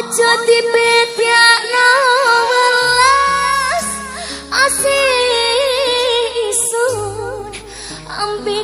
Ojo dipadakno welas. Asih ison ambi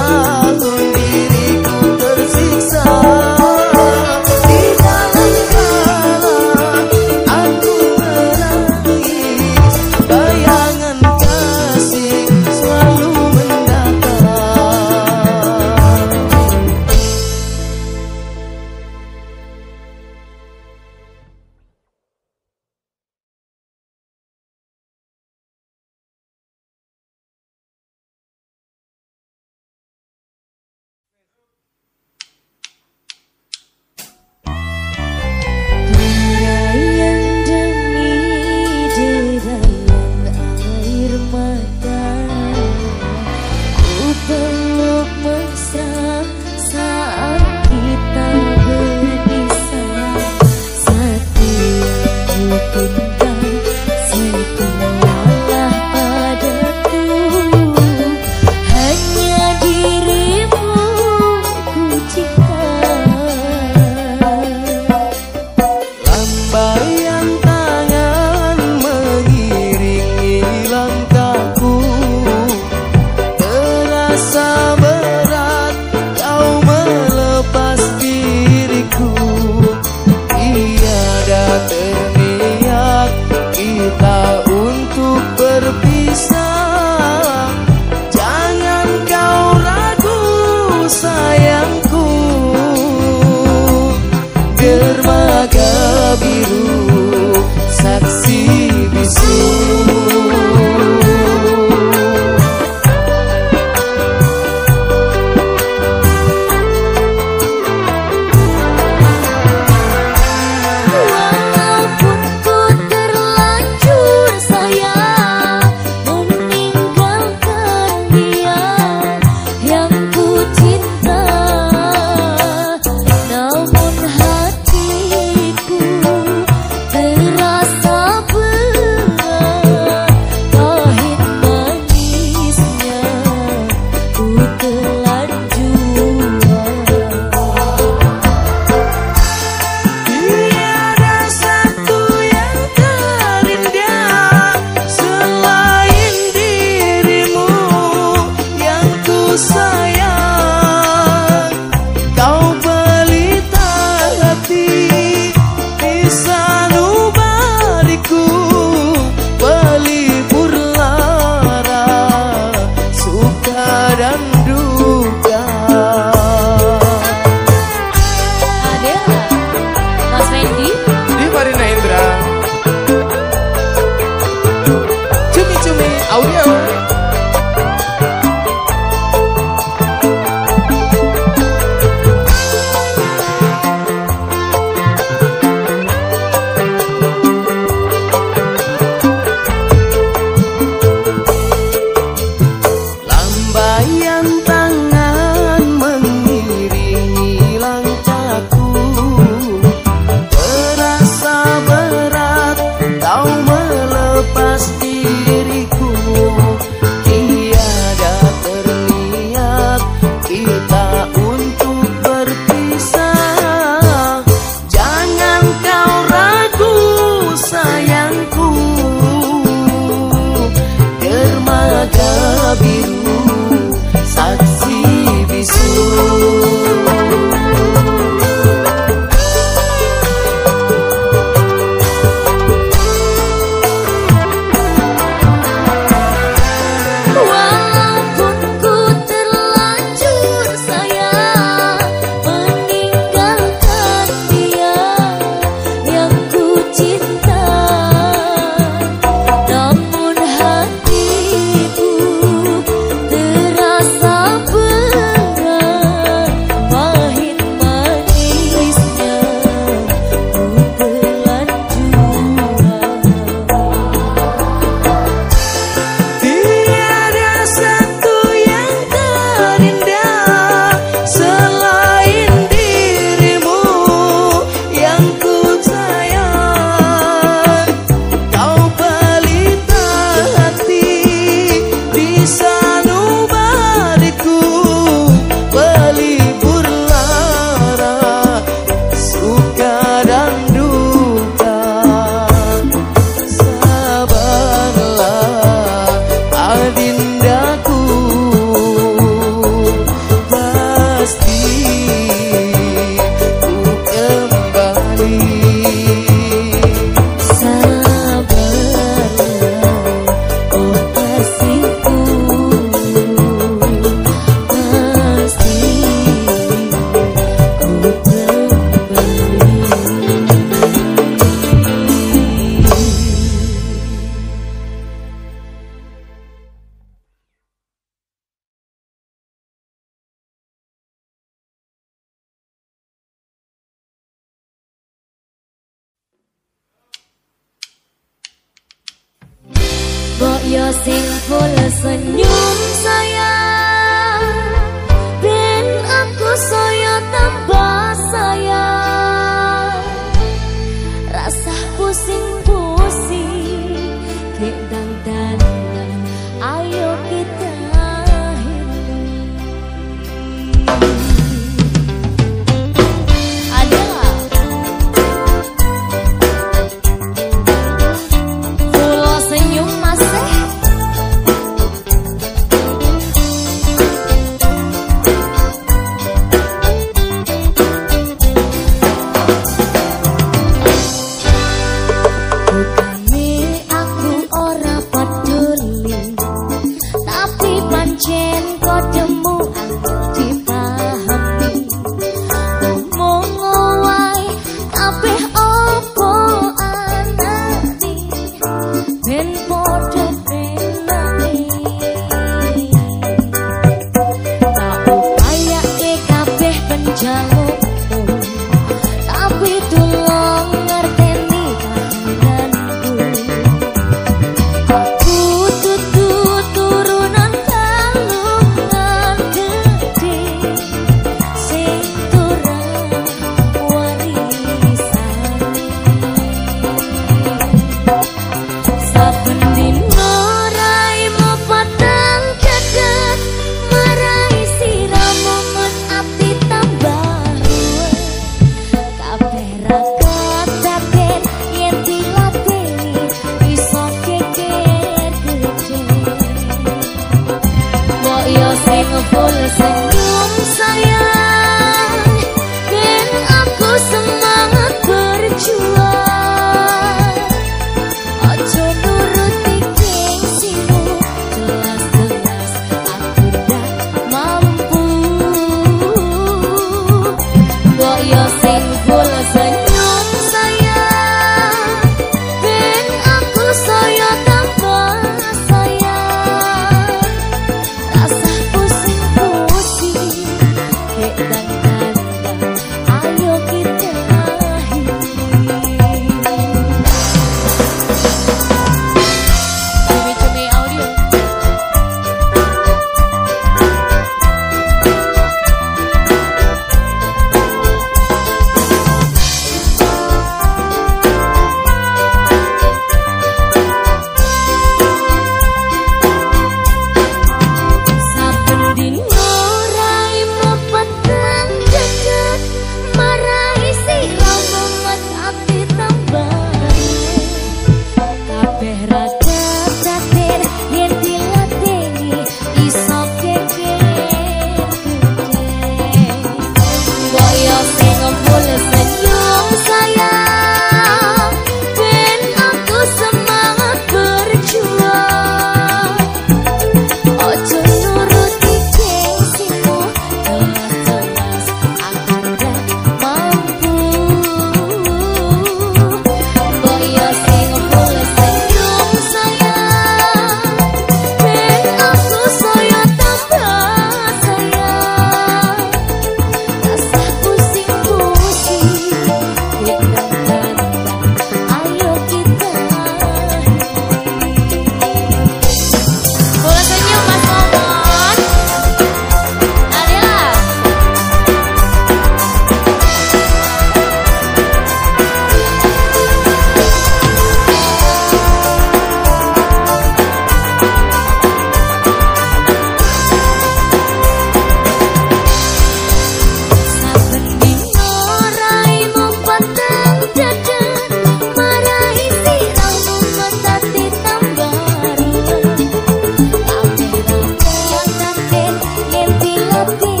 Happy